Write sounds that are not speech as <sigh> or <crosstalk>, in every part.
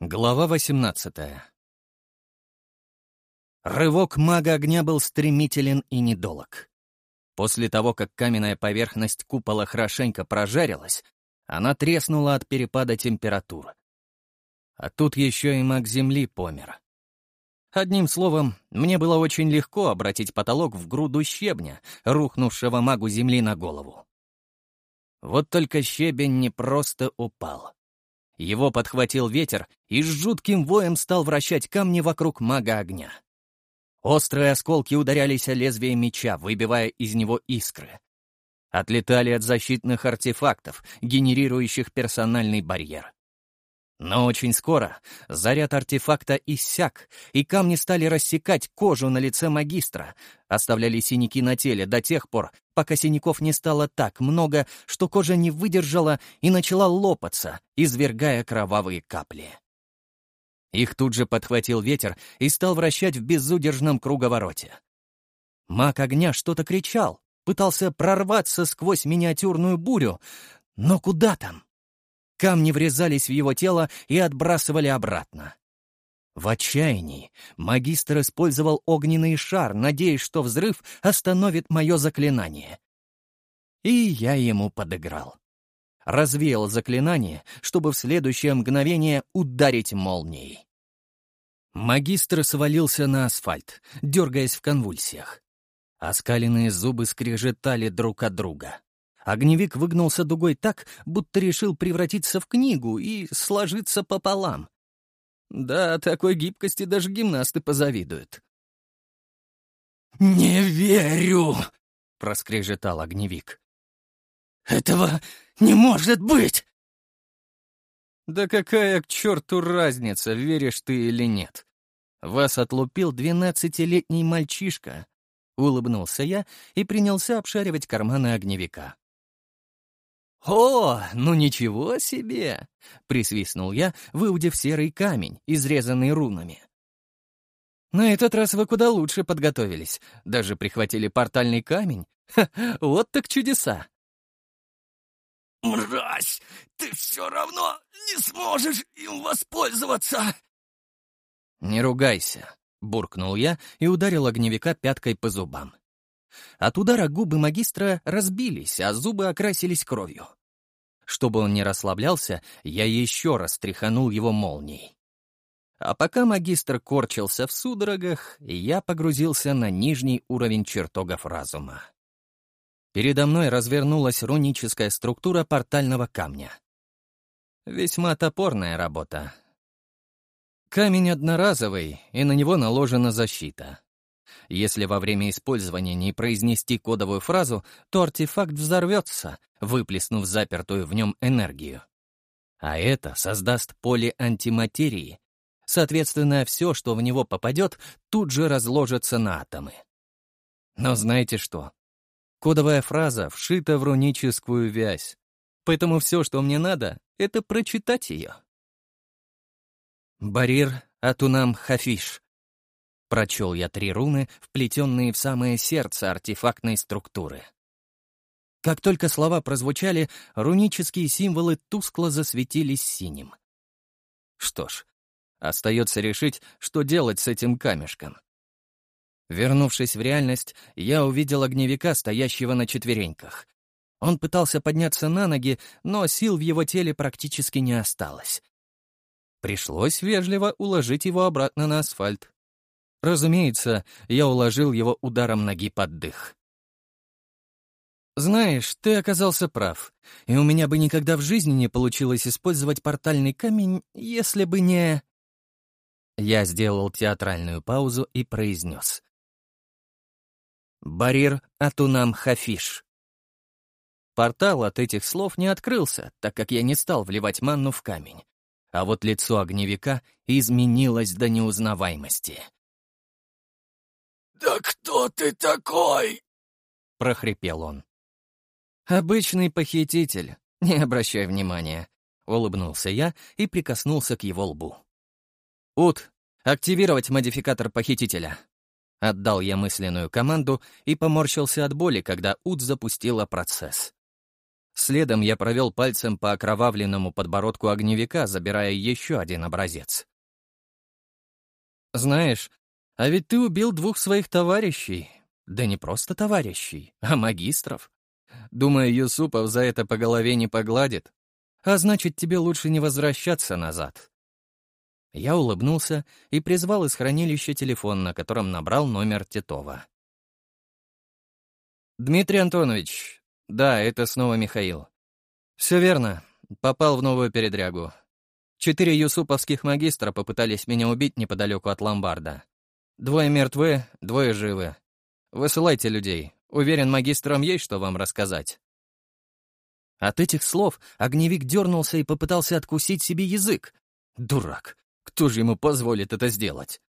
Глава 18 Рывок мага огня был стремителен и недолог. После того, как каменная поверхность купола хорошенько прожарилась, она треснула от перепада температуры. А тут еще и маг земли помер. Одним словом, мне было очень легко обратить потолок в груду щебня, рухнувшего магу земли на голову. Вот только щебень не просто упал — его подхватил ветер и с жутким воем стал вращать камни вокруг мага огня. Острые осколки ударялись о лезвие меча, выбивая из него искры. Отлетали от защитных артефактов, генерирующих персональный барьер. Но очень скоро заряд артефакта иссяк, и камни стали рассекать кожу на лице магистра, оставляли синяки на теле до тех пор, пока синяков не стало так много, что кожа не выдержала и начала лопаться, извергая кровавые капли. Их тут же подхватил ветер и стал вращать в безудержном круговороте. Маг огня что-то кричал, пытался прорваться сквозь миниатюрную бурю, но куда там? Камни врезались в его тело и отбрасывали обратно. В отчаянии магистр использовал огненный шар, надеясь, что взрыв остановит мое заклинание. И я ему подыграл. Развеял заклинание, чтобы в следующее мгновение ударить молнией. Магистр свалился на асфальт, дергаясь в конвульсиях. Оскаленные зубы скрежетали друг от друга. Огневик выгнулся дугой так, будто решил превратиться в книгу и сложиться пополам. Да, такой гибкости даже гимнасты позавидуют. «Не верю!» — проскрежетал огневик. «Этого не может быть!» «Да какая к черту разница, веришь ты или нет? Вас отлупил двенадцатилетний мальчишка!» Улыбнулся я и принялся обшаривать карманы огневика. «О, ну ничего себе!» — присвистнул я, выудив серый камень, изрезанный рунами. «На этот раз вы куда лучше подготовились. Даже прихватили портальный камень. Ха, вот так чудеса!» «Мразь! Ты все равно не сможешь им воспользоваться!» «Не ругайся!» — буркнул я и ударил огневика пяткой по зубам. От удара губы магистра разбились, а зубы окрасились кровью. Чтобы он не расслаблялся, я еще раз тряханул его молнией. А пока магистр корчился в судорогах, я погрузился на нижний уровень чертогов разума. Передо мной развернулась руническая структура портального камня. Весьма топорная работа. Камень одноразовый, и на него наложена защита. Если во время использования не произнести кодовую фразу, то артефакт взорвется, выплеснув запертую в нем энергию. А это создаст поле антиматерии. Соответственно, все, что в него попадет, тут же разложится на атомы. Но знаете что? Кодовая фраза вшита в руническую вязь. Поэтому все, что мне надо, это прочитать ее. Барир Атунам Хафиш, Прочел я три руны, вплетенные в самое сердце артефактной структуры. Как только слова прозвучали, рунические символы тускло засветились синим. Что ж, остается решить, что делать с этим камешком. Вернувшись в реальность, я увидел огневика, стоящего на четвереньках. Он пытался подняться на ноги, но сил в его теле практически не осталось. Пришлось вежливо уложить его обратно на асфальт. Разумеется, я уложил его ударом ноги под дых. «Знаешь, ты оказался прав, и у меня бы никогда в жизни не получилось использовать портальный камень, если бы не...» Я сделал театральную паузу и произнес. «Барир Атунам Хафиш». Портал от этих слов не открылся, так как я не стал вливать манну в камень. А вот лицо огневика изменилось до неузнаваемости. «Да кто ты такой?» — прохрипел он. «Обычный похититель, не обращай внимания», — улыбнулся я и прикоснулся к его лбу. «Ут, активировать модификатор похитителя». Отдал я мысленную команду и поморщился от боли, когда Ут запустила процесс. Следом я провел пальцем по окровавленному подбородку огневика, забирая еще один образец. «Знаешь, а ведь ты убил двух своих товарищей. Да не просто товарищей, а магистров. Думаю, Юсупов за это по голове не погладит. А значит, тебе лучше не возвращаться назад. Я улыбнулся и призвал из хранилища телефон, на котором набрал номер Титова. «Дмитрий Антонович, да, это снова Михаил. Все верно, попал в новую передрягу. Четыре юсуповских магистра попытались меня убить неподалеку от ломбарда. Двое мертвы, двое живы. Высылайте людей. Уверен, магистрам есть что вам рассказать». От этих слов огневик дернулся и попытался откусить себе язык. Дурак! Кто же ему позволит это сделать?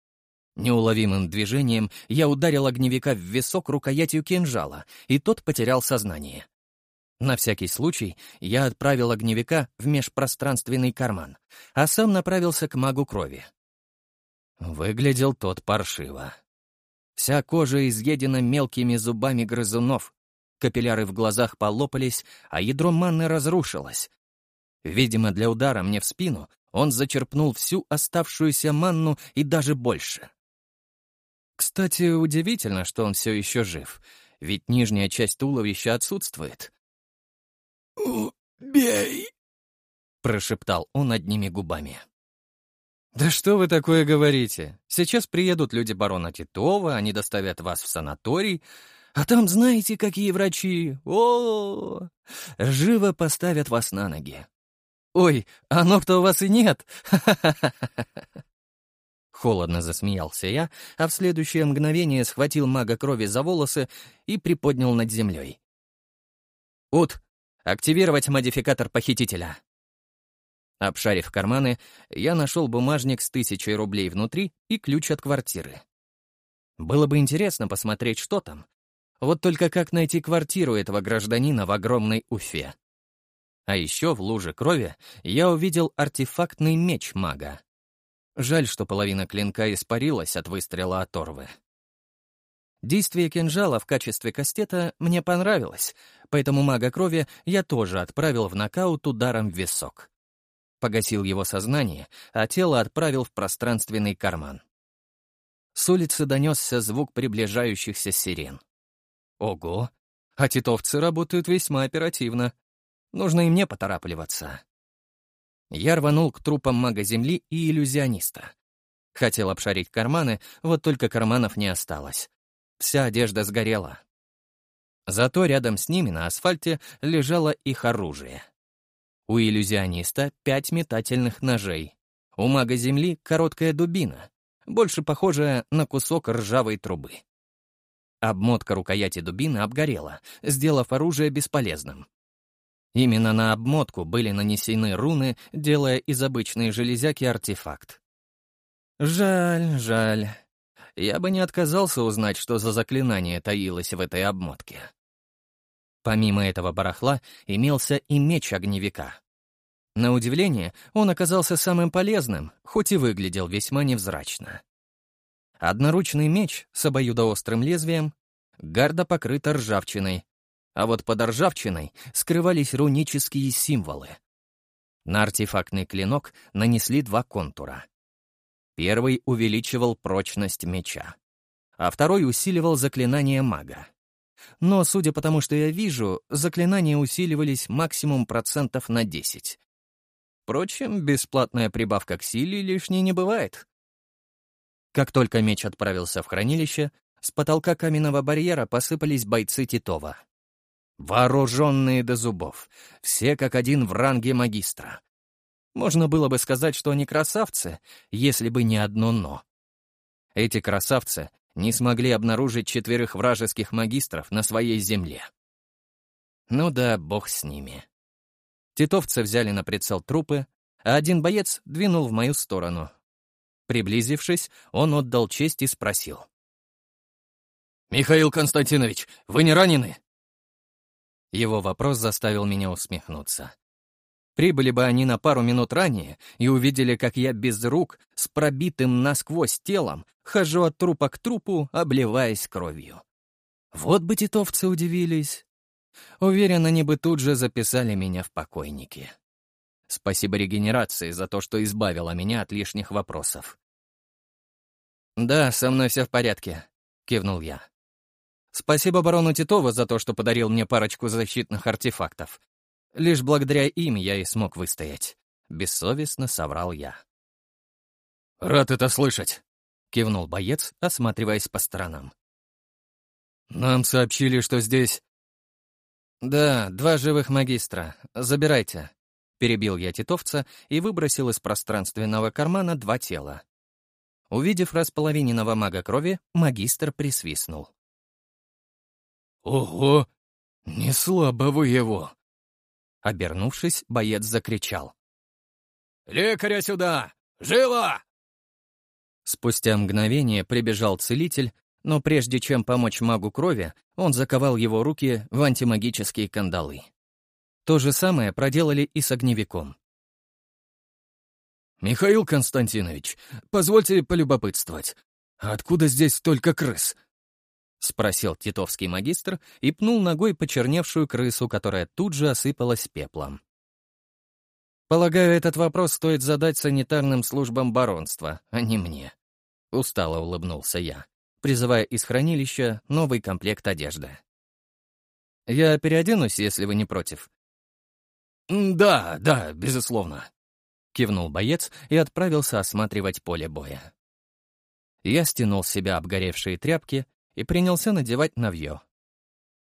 Неуловимым движением я ударил огневика в висок рукоятью кинжала, и тот потерял сознание. На всякий случай я отправил огневика в межпространственный карман, а сам направился к магу крови. Выглядел тот паршиво. Вся кожа изъедена мелкими зубами грызунов, капилляры в глазах полопались, а ядро манны разрушилось. Видимо, для удара мне в спину он зачерпнул всю оставшуюся манну и даже больше. Кстати, удивительно, что он все еще жив, ведь нижняя часть туловища отсутствует. «Убей!» — прошептал он одними губами. «Да что вы такое говорите? Сейчас приедут люди барона Титова, они доставят вас в санаторий, а там знаете, какие врачи! О, -о, -о! Живо поставят вас на ноги!» «Ой, а ног-то у вас и нет!» <laughs> Холодно засмеялся я, а в следующее мгновение схватил мага крови за волосы и приподнял над землей. «Ут, активировать модификатор похитителя!» Обшарив карманы, я нашел бумажник с тысячей рублей внутри и ключ от квартиры. Было бы интересно посмотреть, что там. Вот только как найти квартиру этого гражданина в огромной Уфе? А еще в луже крови я увидел артефактный меч мага. Жаль, что половина клинка испарилась от выстрела оторвы. Действие кинжала в качестве кастета мне понравилось, поэтому мага крови я тоже отправил в нокаут ударом в висок погасил его сознание, а тело отправил в пространственный карман. С улицы донесся звук приближающихся сирен. Ого! А титовцы работают весьма оперативно. Нужно и мне поторапливаться. Я рванул к трупам мага Земли и иллюзиониста. Хотел обшарить карманы, вот только карманов не осталось. Вся одежда сгорела. Зато рядом с ними на асфальте лежало их оружие. У иллюзиониста пять метательных ножей. У мага Земли короткая дубина, больше похожая на кусок ржавой трубы. Обмотка рукояти дубины обгорела, сделав оружие бесполезным. Именно на обмотку были нанесены руны, делая из обычной железяки артефакт. Жаль, жаль. Я бы не отказался узнать, что за заклинание таилось в этой обмотке. Помимо этого барахла имелся и меч огневика. На удивление, он оказался самым полезным, хоть и выглядел весьма невзрачно. Одноручный меч с обоюдоострым лезвием, гарда покрыта ржавчиной, а вот под ржавчиной скрывались рунические символы. На артефактный клинок нанесли два контура. Первый увеличивал прочность меча, а второй усиливал заклинание мага. Но, судя по тому, что я вижу, заклинания усиливались максимум процентов на 10. Впрочем, бесплатная прибавка к силе лишней не бывает. Как только меч отправился в хранилище, с потолка каменного барьера посыпались бойцы Титова. Вооруженные до зубов, все как один в ранге магистра. Можно было бы сказать, что они красавцы, если бы не одно «но». Эти красавцы не смогли обнаружить четверых вражеских магистров на своей земле. Ну да, бог с ними. Титовцы взяли на прицел трупы, а один боец двинул в мою сторону. Приблизившись, он отдал честь и спросил. «Михаил Константинович, вы не ранены?» Его вопрос заставил меня усмехнуться. Прибыли бы они на пару минут ранее и увидели, как я без рук, с пробитым насквозь телом, хожу от трупа к трупу, обливаясь кровью. Вот бы титовцы удивились. Уверен, они бы тут же записали меня в покойники. Спасибо регенерации за то, что избавила меня от лишних вопросов. «Да, со мной все в порядке», — кивнул я. «Спасибо барону Титову за то, что подарил мне парочку защитных артефактов. Лишь благодаря им я и смог выстоять. Бессовестно соврал я. «Рад это слышать», — кивнул боец, осматриваясь по сторонам. «Нам сообщили, что здесь...» «Да, два живых магистра. Забирайте». Перебил я титовца и выбросил из пространственного кармана два тела. Увидев располовиненного мага крови, магистр присвистнул. «Ого! Не слабо вы его!» Обернувшись, боец закричал. «Лекаря сюда! Живо!» Спустя мгновение прибежал целитель, но прежде чем помочь магу крови, он заковал его руки в антимагические кандалы. То же самое проделали и с огневиком. «Михаил Константинович, позвольте полюбопытствовать. Откуда здесь столько крыс?» — спросил титовский магистр и пнул ногой почерневшую крысу, которая тут же осыпалась пеплом. «Полагаю, этот вопрос стоит задать санитарным службам баронства, а не мне», — устало улыбнулся я, призывая из хранилища новый комплект одежды. «Я переоденусь, если вы не против». «Да, да, безусловно», — кивнул боец и отправился осматривать поле боя. Я стянул с себя обгоревшие тряпки, и принялся надевать навье.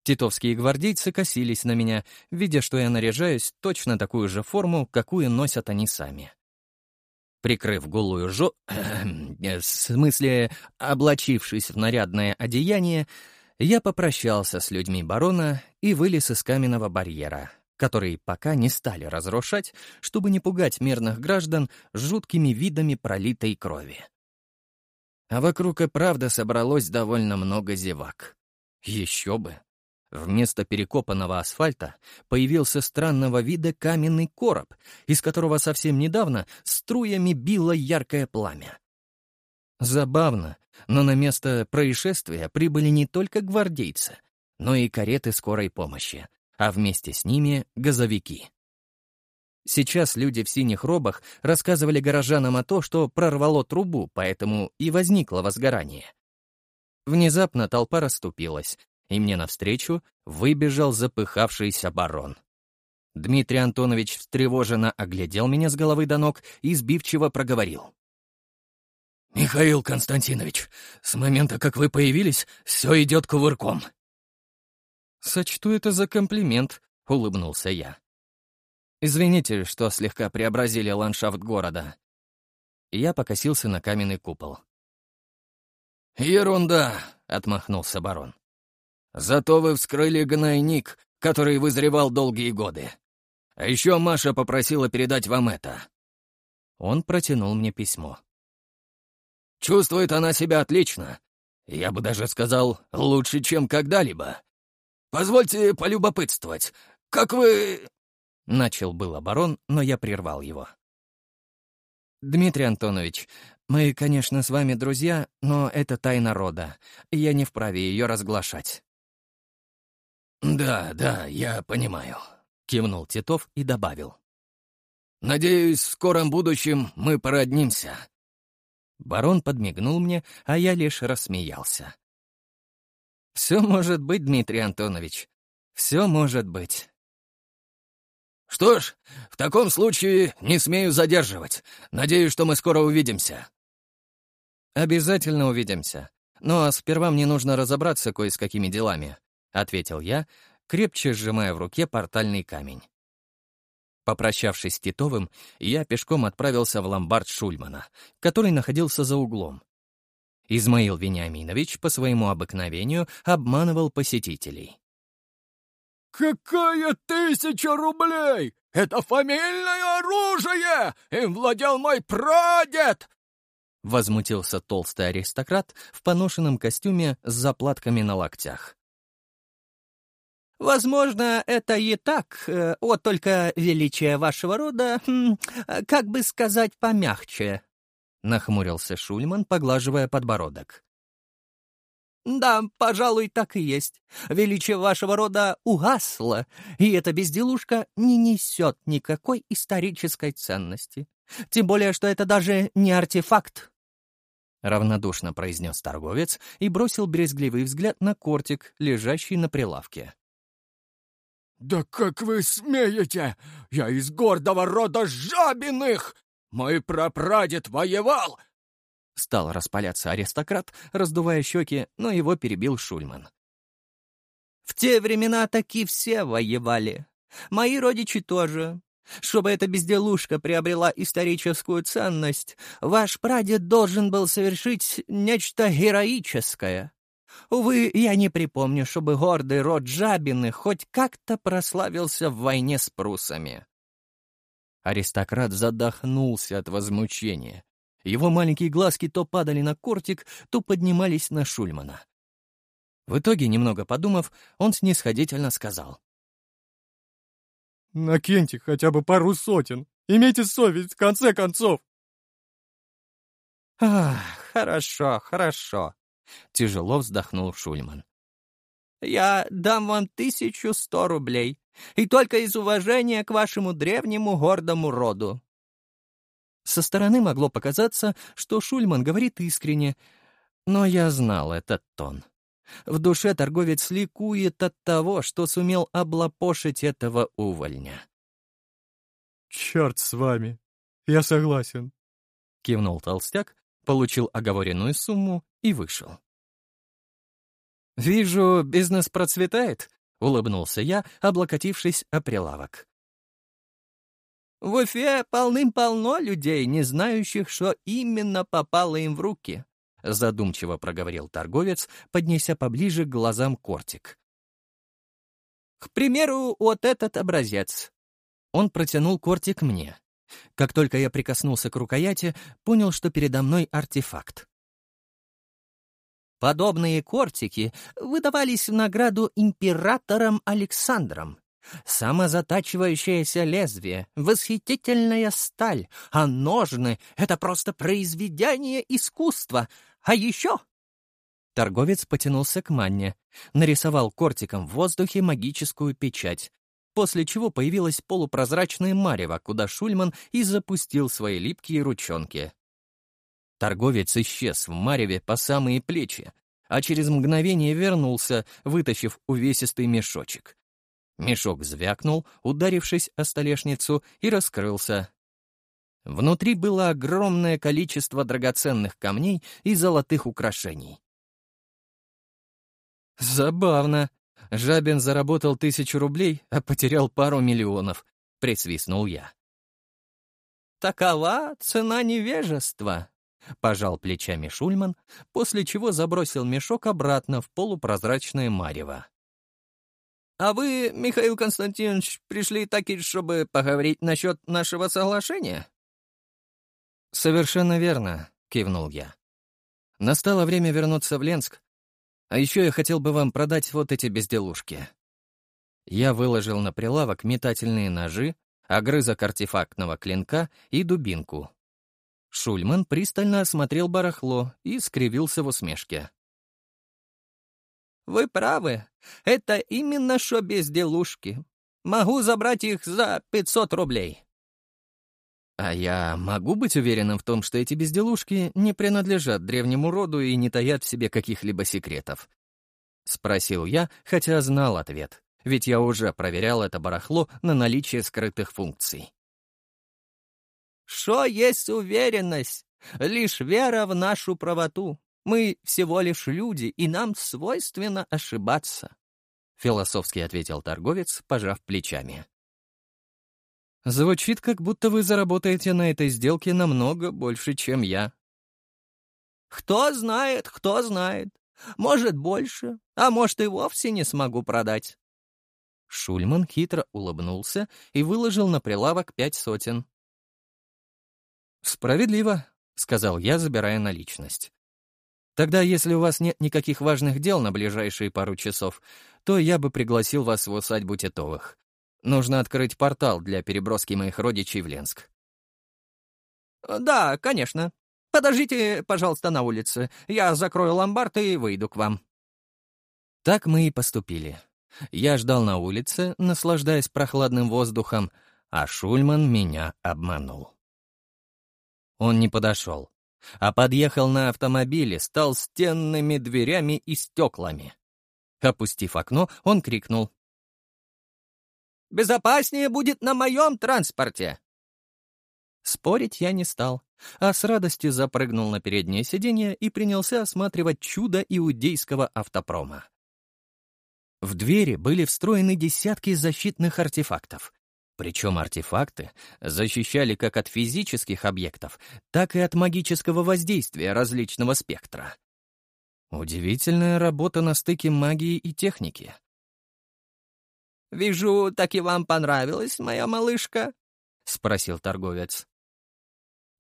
Титовские гвардейцы косились на меня, видя, что я наряжаюсь точно такую же форму, какую носят они сами. Прикрыв голую жо... <clears throat> Э, в смысле, облачившись в нарядное одеяние, я попрощался с людьми барона и вылез из каменного барьера, который пока не стали разрушать, чтобы не пугать мирных граждан жуткими видами пролитой крови а вокруг и правда собралось довольно много зевак. Еще бы! Вместо перекопанного асфальта появился странного вида каменный короб, из которого совсем недавно струями било яркое пламя. Забавно, но на место происшествия прибыли не только гвардейцы, но и кареты скорой помощи, а вместе с ними — газовики. Сейчас люди в синих робах рассказывали горожанам о том, что прорвало трубу, поэтому и возникло возгорание. Внезапно толпа расступилась, и мне навстречу выбежал запыхавшийся барон. Дмитрий Антонович встревоженно оглядел меня с головы до ног и сбивчиво проговорил. «Михаил Константинович, с момента, как вы появились, все идет кувырком». «Сочту это за комплимент», — улыбнулся я. Извините, что слегка преобразили ландшафт города». Я покосился на каменный купол. «Ерунда!» — отмахнулся барон. «Зато вы вскрыли гнойник, который вызревал долгие годы. А еще Маша попросила передать вам это». Он протянул мне письмо. «Чувствует она себя отлично. Я бы даже сказал, лучше, чем когда-либо. Позвольте полюбопытствовать, как вы...» Начал был оборон, но я прервал его. «Дмитрий Антонович, мы, конечно, с вами друзья, но это тайна рода. Я не вправе ее разглашать». «Да, да, я понимаю», — кивнул Титов и добавил. «Надеюсь, в скором будущем мы породнимся». Барон подмигнул мне, а я лишь рассмеялся. «Все может быть, Дмитрий Антонович, все может быть». «Что ж, в таком случае не смею задерживать. Надеюсь, что мы скоро увидимся». «Обязательно увидимся. Но сперва мне нужно разобраться кое с какими делами», — ответил я, крепче сжимая в руке портальный камень. Попрощавшись с Титовым, я пешком отправился в ломбард Шульмана, который находился за углом. Измаил Вениаминович по своему обыкновению обманывал посетителей. «Какая тысяча рублей! Это фамильное оружие! Им владел мой прадед!» Возмутился толстый аристократ в поношенном костюме с заплатками на локтях. «Возможно, это и так, э, вот только величие вашего рода, хм, как бы сказать помягче», — нахмурился Шульман, поглаживая подбородок. «Да, пожалуй, так и есть. Величие вашего рода угасло, и эта безделушка не несет никакой исторической ценности. Тем более, что это даже не артефакт». Равнодушно произнес торговец и бросил брезгливый взгляд на кортик, лежащий на прилавке. «Да как вы смеете! Я из гордого рода Жабиных! Мой прапрадед воевал Стал распаляться аристократ, раздувая щеки, но его перебил Шульман. «В те времена таки все воевали. Мои родичи тоже. Чтобы эта безделушка приобрела историческую ценность, ваш прадед должен был совершить нечто героическое. Увы, я не припомню, чтобы гордый род Жабины хоть как-то прославился в войне с прусами». Аристократ задохнулся от возмущения. Его маленькие глазки то падали на кортик, то поднимались на Шульмана. В итоге, немного подумав, он снисходительно сказал. «Накиньте хотя бы пару сотен. Имейте совесть, в конце концов!» «Ах, хорошо, хорошо», — тяжело вздохнул Шульман. «Я дам вам тысячу сто рублей, и только из уважения к вашему древнему гордому роду. Со стороны могло показаться, что Шульман говорит искренне, но я знал этот тон. В душе торговец ликует от того, что сумел облапошить этого увольня. «Черт с вами! Я согласен!» — кивнул толстяк, получил оговоренную сумму и вышел. «Вижу, бизнес процветает», — улыбнулся я, облокотившись о прилавок. В Уфе полным-полно людей, не знающих, что именно попало им в руки», — задумчиво проговорил торговец, поднеся поближе к глазам кортик. «К примеру, вот этот образец». Он протянул кортик мне. Как только я прикоснулся к рукояти, понял, что передо мной артефакт. Подобные кортики выдавались в награду императором Александром, Самозатачивающееся лезвие, восхитительная сталь, а ножны — это просто произведение искусства. А еще...» Торговец потянулся к Манне, нарисовал кортиком в воздухе магическую печать, после чего появилась полупрозрачная марево, куда Шульман и запустил свои липкие ручонки. Торговец исчез в мареве по самые плечи, а через мгновение вернулся, вытащив увесистый мешочек. Мешок звякнул, ударившись о столешницу, и раскрылся. Внутри было огромное количество драгоценных камней и золотых украшений. «Забавно. Жабин заработал тысячу рублей, а потерял пару миллионов», — присвистнул я. «Такова цена невежества», — пожал плечами Шульман, после чего забросил мешок обратно в полупрозрачное марево. А вы, Михаил Константинович, пришли таки, чтобы поговорить насчет нашего соглашения?» «Совершенно верно», — кивнул я. «Настало время вернуться в Ленск, а еще я хотел бы вам продать вот эти безделушки». Я выложил на прилавок метательные ножи, огрызок артефактного клинка и дубинку. Шульман пристально осмотрел барахло и скривился в усмешке. «Вы правы, это именно что безделушки. Могу забрать их за 500 рублей. А я могу быть уверенным в том, что эти безделушки не принадлежат древнему роду и не таят в себе каких-либо секретов? Спросил я, хотя знал ответ, ведь я уже проверял это барахло на наличие скрытых функций. Что есть уверенность? Лишь вера в нашу правоту. Мы всего лишь люди, и нам свойственно ошибаться. — философски ответил торговец, пожав плечами. «Звучит, как будто вы заработаете на этой сделке намного больше, чем я». «Кто знает, кто знает. Может, больше, а может, и вовсе не смогу продать». Шульман хитро улыбнулся и выложил на прилавок пять сотен. «Справедливо», — сказал я, забирая наличность. Тогда, если у вас нет никаких важных дел на ближайшие пару часов, то я бы пригласил вас в усадьбу Титовых. Нужно открыть портал для переброски моих родичей в Ленск». «Да, конечно. Подождите, пожалуйста, на улице. Я закрою ломбард и выйду к вам». Так мы и поступили. Я ждал на улице, наслаждаясь прохладным воздухом, а Шульман меня обманул. Он не подошел а подъехал на автомобиле, стал стенными дверями и стеклами. Опустив окно, он крикнул. «Безопаснее будет на моем транспорте!» Спорить я не стал, а с радостью запрыгнул на переднее сиденье и принялся осматривать чудо иудейского автопрома. В двери были встроены десятки защитных артефактов. Причем артефакты защищали как от физических объектов, так и от магического воздействия различного спектра. Удивительная работа на стыке магии и техники. «Вижу, так и вам понравилось, моя малышка?» — спросил торговец.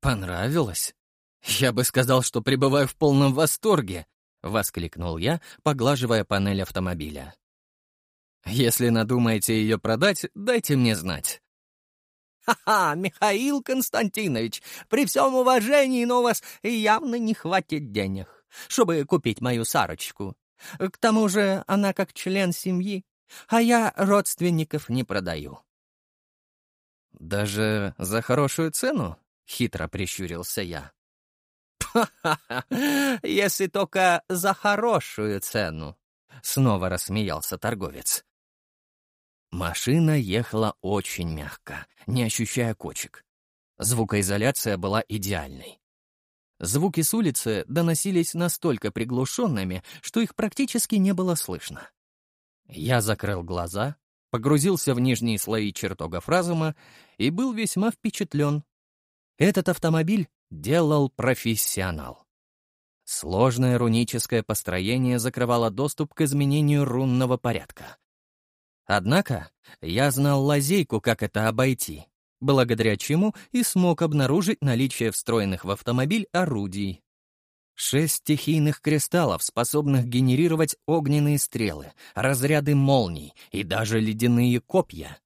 «Понравилось? Я бы сказал, что пребываю в полном восторге!» — воскликнул я, поглаживая панель автомобиля. Если надумаете ее продать, дайте мне знать». «Ха-ха, Михаил Константинович, при всем уважении, но у вас явно не хватит денег, чтобы купить мою Сарочку. К тому же она как член семьи, а я родственников не продаю». «Даже за хорошую цену?» — хитро прищурился я. «Ха-ха-ха! Если только за хорошую цену!» — снова рассмеялся торговец. Машина ехала очень мягко, не ощущая кочек. Звукоизоляция была идеальной. Звуки с улицы доносились настолько приглушенными, что их практически не было слышно. Я закрыл глаза, погрузился в нижние слои чертогов разума и был весьма впечатлен. Этот автомобиль делал профессионал. Сложное руническое построение закрывало доступ к изменению рунного порядка. Однако я знал лазейку, как это обойти, благодаря чему и смог обнаружить наличие встроенных в автомобиль орудий. Шесть стихийных кристаллов, способных генерировать огненные стрелы, разряды молний и даже ледяные копья.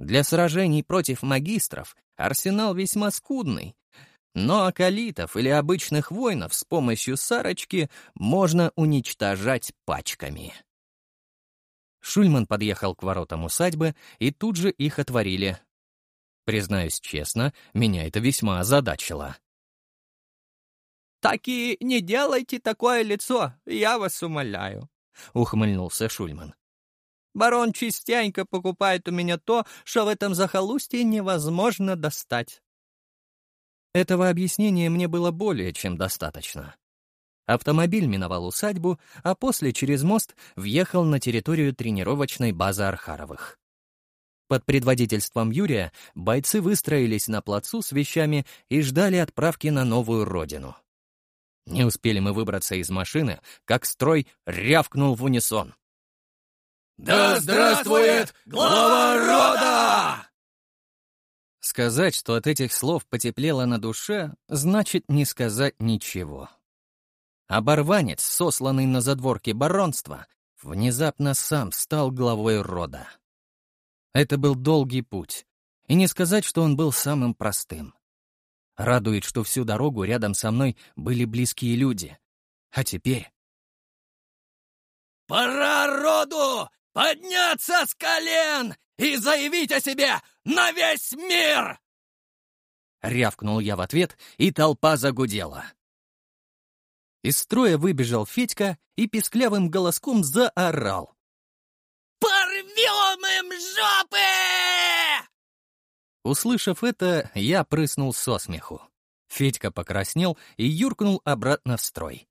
Для сражений против магистров арсенал весьма скудный, но акалитов или обычных воинов с помощью сарочки можно уничтожать пачками. Шульман подъехал к воротам усадьбы, и тут же их отворили. Признаюсь честно, меня это весьма озадачило. «Так и не делайте такое лицо, я вас умоляю», — ухмыльнулся Шульман. «Барон частенько покупает у меня то, что в этом захолустье невозможно достать». Этого объяснения мне было более чем достаточно. Автомобиль миновал усадьбу, а после через мост въехал на территорию тренировочной базы Архаровых. Под предводительством Юрия бойцы выстроились на плацу с вещами и ждали отправки на новую родину. Не успели мы выбраться из машины, как строй рявкнул в унисон. «Да здравствует глава рода!» Сказать, что от этих слов потеплело на душе, значит не сказать ничего. Оборванец, сосланный на задворке баронства, внезапно сам стал главой рода. Это был долгий путь, и не сказать, что он был самым простым. Радует, что всю дорогу рядом со мной были близкие люди. А теперь... «Пора роду подняться с колен и заявить о себе на весь мир!» Рявкнул я в ответ, и толпа загудела. Из строя выбежал Федька и песклявым голоском заорал. «Порвем им жопы!» Услышав это, я прыснул со смеху. Федька покраснел и юркнул обратно в строй.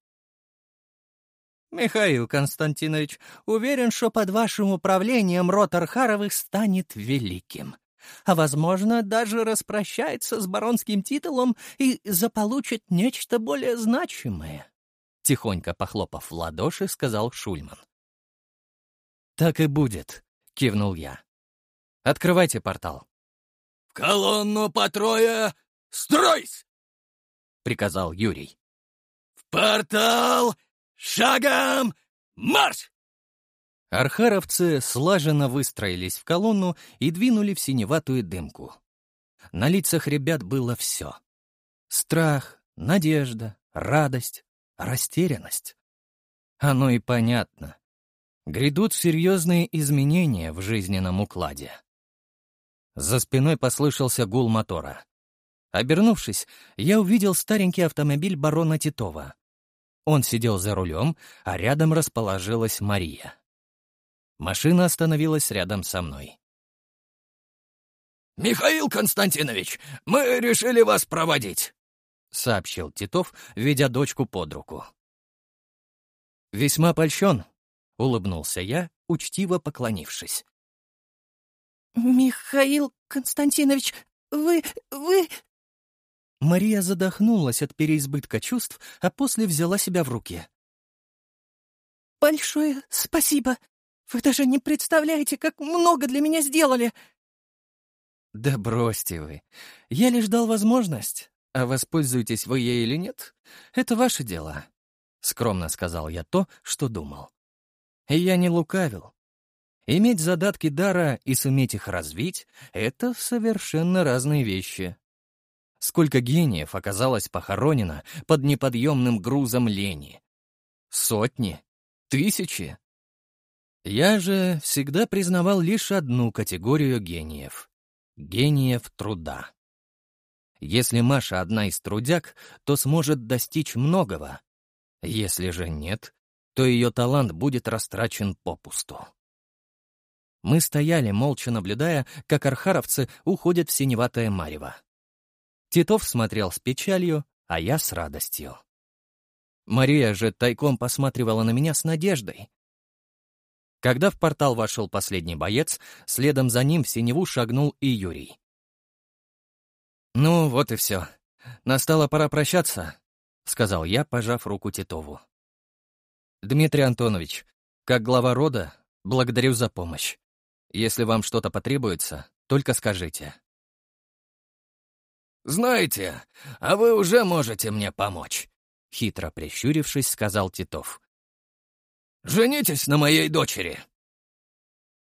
«Михаил Константинович, уверен, что под вашим управлением род Архаровых станет великим, а, возможно, даже распрощается с баронским титулом и заполучит нечто более значимое», — тихонько похлопав в ладоши, сказал Шульман. «Так и будет», — кивнул я. «Открывайте портал». «В колонну по трое стройсь!» — приказал Юрий. «В портал шагом марш!» Архаровцы слаженно выстроились в колонну и двинули в синеватую дымку. На лицах ребят было все. Страх, надежда, радость, растерянность. Оно и понятно. Грядут серьезные изменения в жизненном укладе. За спиной послышался гул мотора. Обернувшись, я увидел старенький автомобиль барона Титова. Он сидел за рулем, а рядом расположилась Мария. Машина остановилась рядом со мной. «Михаил Константинович, мы решили вас проводить!» — сообщил Титов, ведя дочку под руку. «Весьма польщен», — улыбнулся я, учтиво поклонившись. «Михаил Константинович, вы... вы...» Мария задохнулась от переизбытка чувств, а после взяла себя в руки. «Большое спасибо! Вы даже не представляете, как много для меня сделали!» «Да бросьте вы! Я лишь дал возможность!» А воспользуетесь вы ей или нет, это ваше дело. Скромно сказал я то, что думал. И я не лукавил. Иметь задатки дара и суметь их развить — это совершенно разные вещи. Сколько гениев оказалось похоронено под неподъемным грузом лени? Сотни? Тысячи? Я же всегда признавал лишь одну категорию гениев — гениев труда. Если Маша одна из трудяг, то сможет достичь многого. Если же нет, то ее талант будет растрачен попусту. Мы стояли, молча наблюдая, как архаровцы уходят в синеватое марево. Титов смотрел с печалью, а я с радостью. Мария же тайком посматривала на меня с надеждой. Когда в портал вошел последний боец, следом за ним в синеву шагнул и Юрий. «Ну, вот и все. Настала пора прощаться», — сказал я, пожав руку Титову. «Дмитрий Антонович, как глава рода, благодарю за помощь. Если вам что-то потребуется, только скажите». «Знаете, а вы уже можете мне помочь», — хитро прищурившись, сказал Титов. «Женитесь на моей дочери».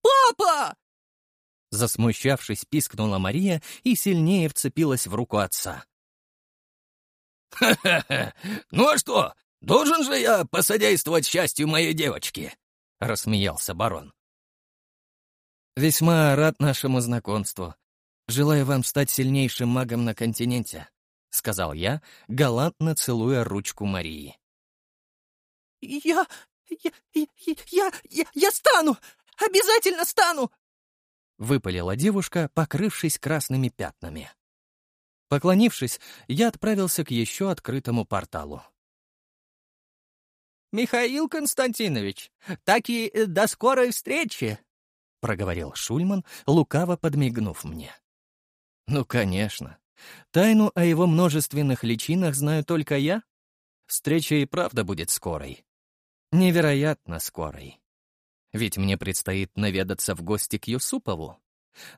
«Папа!» Засмущавшись, пискнула Мария и сильнее вцепилась в руку отца. «Ха-ха-ха! Ну а что, должен же я посодействовать счастью моей девочки?» — рассмеялся барон. «Весьма рад нашему знакомству. Желаю вам стать сильнейшим магом на континенте», — сказал я, галантно целуя ручку Марии. «Я... я... я... я, я стану! Обязательно стану!» выпалила девушка, покрывшись красными пятнами. Поклонившись, я отправился к еще открытому порталу. «Михаил Константинович, так и э, до скорой встречи!» — проговорил Шульман, лукаво подмигнув мне. «Ну, конечно. Тайну о его множественных личинах знаю только я. Встреча и правда будет скорой. Невероятно скорой». Ведь мне предстоит наведаться в гости к Юсупову.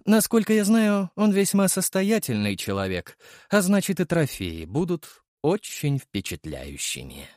Насколько я знаю, он весьма состоятельный человек, а значит и трофеи будут очень впечатляющими.